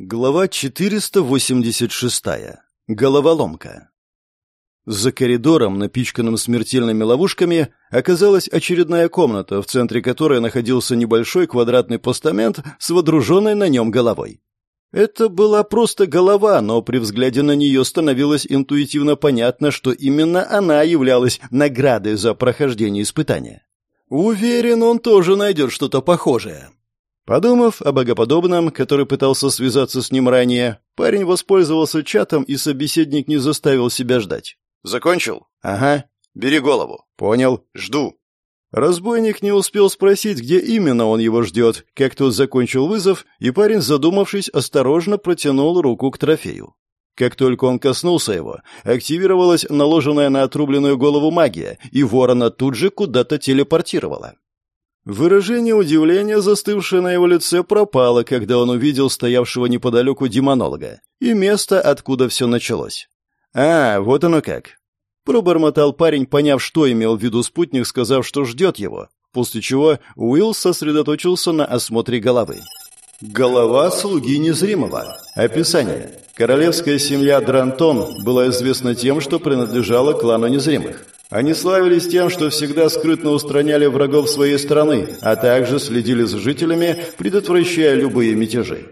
Глава 486. Головоломка. За коридором, напичканным смертельными ловушками, оказалась очередная комната, в центре которой находился небольшой квадратный постамент с водруженной на нем головой. Это была просто голова, но при взгляде на нее становилось интуитивно понятно, что именно она являлась наградой за прохождение испытания. Уверен, он тоже найдет что-то похожее. Подумав о богоподобном, который пытался связаться с ним ранее, парень воспользовался чатом, и собеседник не заставил себя ждать. «Закончил?» «Ага. Бери голову». «Понял. Жду». Разбойник не успел спросить, где именно он его ждет, как тот закончил вызов, и парень, задумавшись, осторожно протянул руку к трофею. Как только он коснулся его, активировалась наложенная на отрубленную голову магия, и ворона тут же куда-то телепортировала. Выражение удивления, застывшее на его лице, пропало, когда он увидел стоявшего неподалеку демонолога и место, откуда все началось. «А, вот оно как». Пробормотал парень, поняв, что имел в виду спутник, сказав, что ждет его, после чего Уилл сосредоточился на осмотре головы. Голова слуги незримого. Описание. Королевская семья Дрантон была известна тем, что принадлежала клану незримых. Они славились тем, что всегда скрытно устраняли врагов своей страны, а также следили за жителями, предотвращая любые мятежи.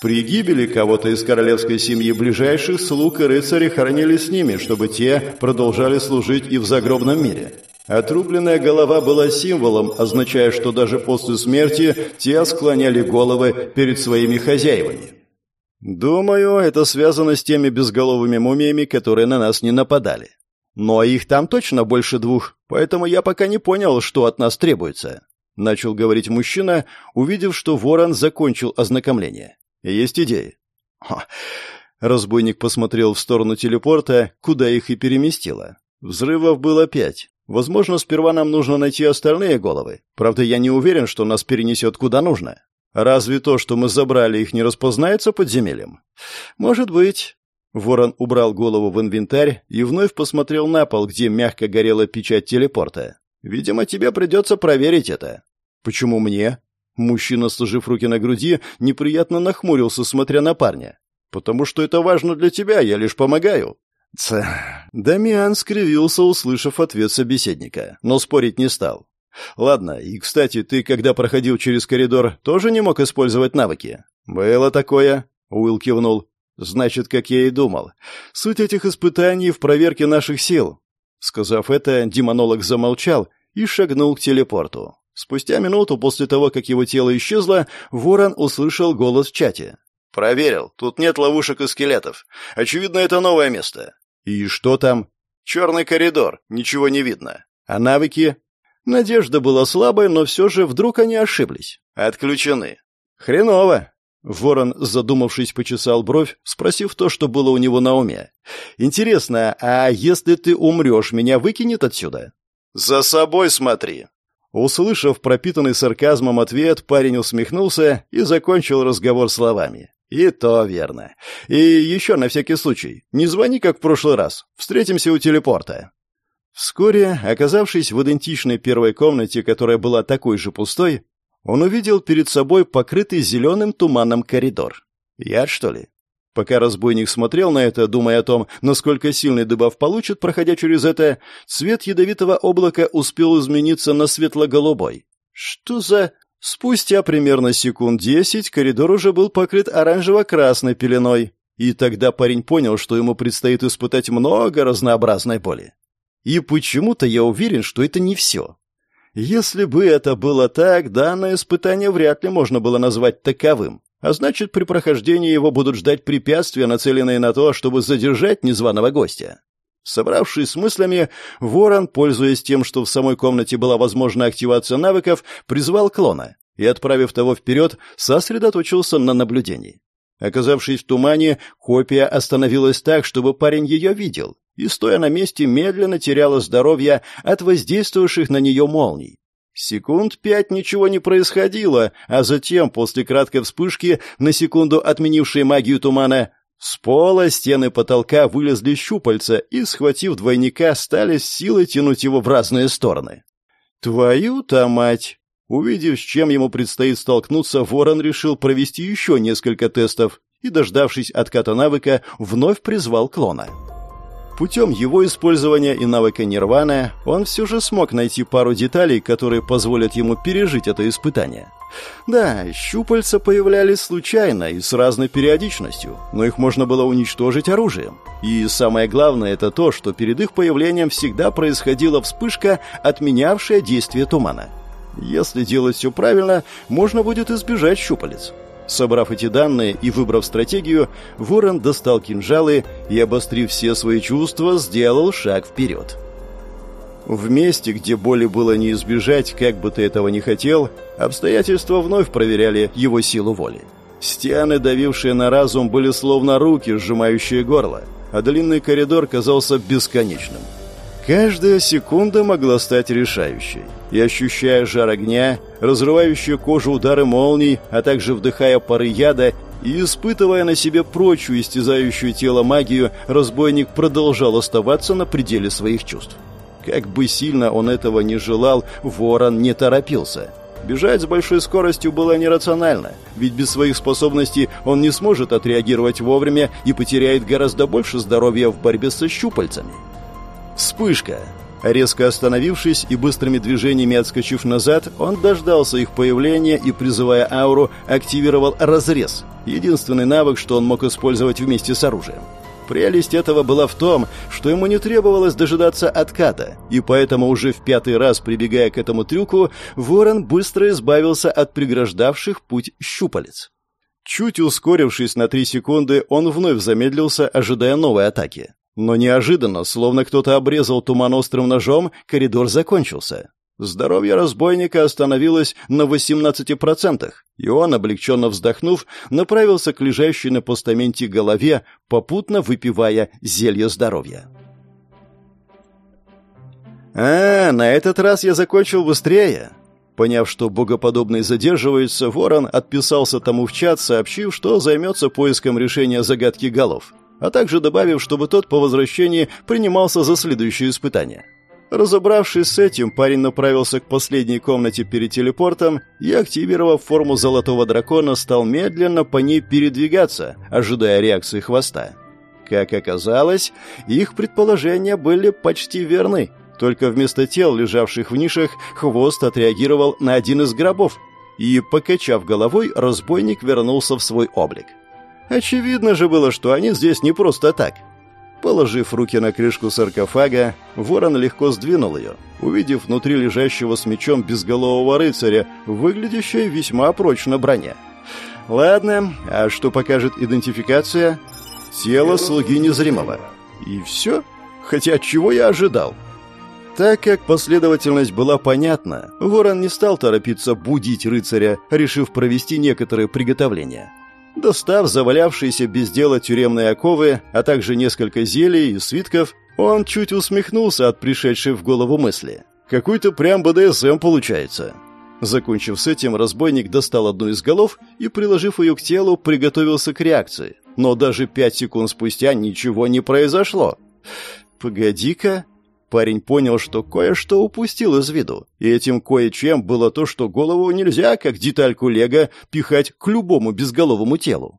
При гибели кого-то из королевской семьи ближайших слуг и рыцари хоронили с ними, чтобы те продолжали служить и в загробном мире. Отрубленная голова была символом, означая, что даже после смерти те склоняли головы перед своими хозяевами. Думаю, это связано с теми безголовыми мумиями, которые на нас не нападали. Но их там точно больше двух, поэтому я пока не понял, что от нас требуется. Начал говорить мужчина, увидев, что ворон закончил ознакомление. Есть идеи? Ха. Разбойник посмотрел в сторону телепорта, куда их и переместило. Взрывов было пять. Возможно, сперва нам нужно найти остальные головы. Правда, я не уверен, что нас перенесет куда нужно. Разве то, что мы забрали их, не распознается подземельем? Может быть. Ворон убрал голову в инвентарь и вновь посмотрел на пол, где мягко горела печать телепорта. «Видимо, тебе придется проверить это». «Почему мне?» Мужчина, сложив руки на груди, неприятно нахмурился, смотря на парня. «Потому что это важно для тебя, я лишь помогаю». Ц. Дамиан скривился, услышав ответ собеседника, но спорить не стал. «Ладно, и, кстати, ты, когда проходил через коридор, тоже не мог использовать навыки?» «Было такое», — Уилл кивнул. Значит, как я и думал. Суть этих испытаний в проверке наших сил. Сказав это, демонолог замолчал и шагнул к телепорту. Спустя минуту после того, как его тело исчезло, Ворон услышал голос в чате. «Проверил. Тут нет ловушек и скелетов. Очевидно, это новое место». «И что там?» «Черный коридор. Ничего не видно. А навыки?» Надежда была слабой, но все же вдруг они ошиблись. «Отключены». «Хреново. Ворон, задумавшись, почесал бровь, спросив то, что было у него на уме. «Интересно, а если ты умрешь, меня выкинет отсюда?» «За собой смотри!» Услышав пропитанный сарказмом ответ, парень усмехнулся и закончил разговор словами. «И то верно. И еще на всякий случай, не звони, как в прошлый раз. Встретимся у телепорта». Вскоре, оказавшись в идентичной первой комнате, которая была такой же пустой, он увидел перед собой покрытый зеленым туманом коридор. Яд, что ли? Пока разбойник смотрел на это, думая о том, насколько сильный дебаф получит, проходя через это, цвет ядовитого облака успел измениться на светло-голубой. Что за... Спустя примерно секунд десять коридор уже был покрыт оранжево-красной пеленой, и тогда парень понял, что ему предстоит испытать много разнообразной боли. И почему-то я уверен, что это не все. Если бы это было так, данное испытание вряд ли можно было назвать таковым. А значит, при прохождении его будут ждать препятствия, нацеленные на то, чтобы задержать незваного гостя. Собравшись с мыслями, Ворон, пользуясь тем, что в самой комнате была возможна активация навыков, призвал клона и, отправив того вперед, сосредоточился на наблюдении. Оказавшись в тумане, копия остановилась так, чтобы парень ее видел, и, стоя на месте, медленно теряла здоровье от воздействовавших на нее молний. Секунд пять ничего не происходило, а затем, после краткой вспышки, на секунду отменившей магию тумана, с пола стены потолка вылезли щупальца и, схватив двойника, стали с силой тянуть его в разные стороны. «Твою-то мать!» Увидев, с чем ему предстоит столкнуться, Ворон решил провести еще несколько тестов и, дождавшись отката навыка, вновь призвал клона. Путем его использования и навыка Нирвана он все же смог найти пару деталей, которые позволят ему пережить это испытание. Да, щупальца появлялись случайно и с разной периодичностью, но их можно было уничтожить оружием. И самое главное это то, что перед их появлением всегда происходила вспышка, отменявшая действие тумана. Если делать все правильно, можно будет избежать щупалец. Собрав эти данные и выбрав стратегию, Ворон достал кинжалы и, обострив все свои чувства, сделал шаг вперед. В месте, где боли было не избежать, как бы ты этого не хотел, обстоятельства вновь проверяли его силу воли. Стены, давившие на разум, были словно руки, сжимающие горло, а длинный коридор казался бесконечным. Каждая секунда могла стать решающей, и ощущая жар огня, разрывающие кожу удары молний, а также вдыхая пары яда и испытывая на себе прочую истязающую тело магию, разбойник продолжал оставаться на пределе своих чувств. Как бы сильно он этого не желал, ворон не торопился. Бежать с большой скоростью было нерационально, ведь без своих способностей он не сможет отреагировать вовремя и потеряет гораздо больше здоровья в борьбе со щупальцами. Вспышка. Резко остановившись и быстрыми движениями отскочив назад, он дождался их появления и, призывая ауру, активировал разрез. Единственный навык, что он мог использовать вместе с оружием. Прелесть этого была в том, что ему не требовалось дожидаться отката, и поэтому уже в пятый раз, прибегая к этому трюку, ворон быстро избавился от преграждавших путь щупалец. Чуть ускорившись на три секунды, он вновь замедлился, ожидая новой атаки. Но неожиданно, словно кто-то обрезал туман острым ножом, коридор закончился. Здоровье разбойника остановилось на 18%, и он, облегченно вздохнув, направился к лежащей на постаменте голове, попутно выпивая зелье здоровья. «А, на этот раз я закончил быстрее!» Поняв, что богоподобный задерживается, Ворон отписался тому в чат, сообщив, что займется поиском решения загадки голов а также добавив, чтобы тот по возвращении принимался за следующее испытание. Разобравшись с этим, парень направился к последней комнате перед телепортом и, активировав форму золотого дракона, стал медленно по ней передвигаться, ожидая реакции хвоста. Как оказалось, их предположения были почти верны. Только вместо тел, лежавших в нишах, хвост отреагировал на один из гробов. И, покачав головой, разбойник вернулся в свой облик. Очевидно же было, что они здесь не просто так. Положив руки на крышку саркофага, ворон легко сдвинул ее, увидев внутри лежащего с мечом безголового рыцаря, выглядящего весьма прочно броня. Ладно, а что покажет идентификация? Тело слуги незримого. И все? Хотя чего я ожидал? Так как последовательность была понятна, ворон не стал торопиться будить рыцаря, решив провести некоторые приготовления. Достав завалявшиеся без дела тюремные оковы, а также несколько зелий и свитков, он чуть усмехнулся от пришедшей в голову мысли. Какой-то прям БДСМ получается. Закончив с этим, разбойник достал одну из голов и, приложив ее к телу, приготовился к реакции. Но даже пять секунд спустя ничего не произошло. «Погоди-ка», Парень понял, что кое-что упустил из виду, и этим кое-чем было то, что голову нельзя, как детальку лего, пихать к любому безголовому телу.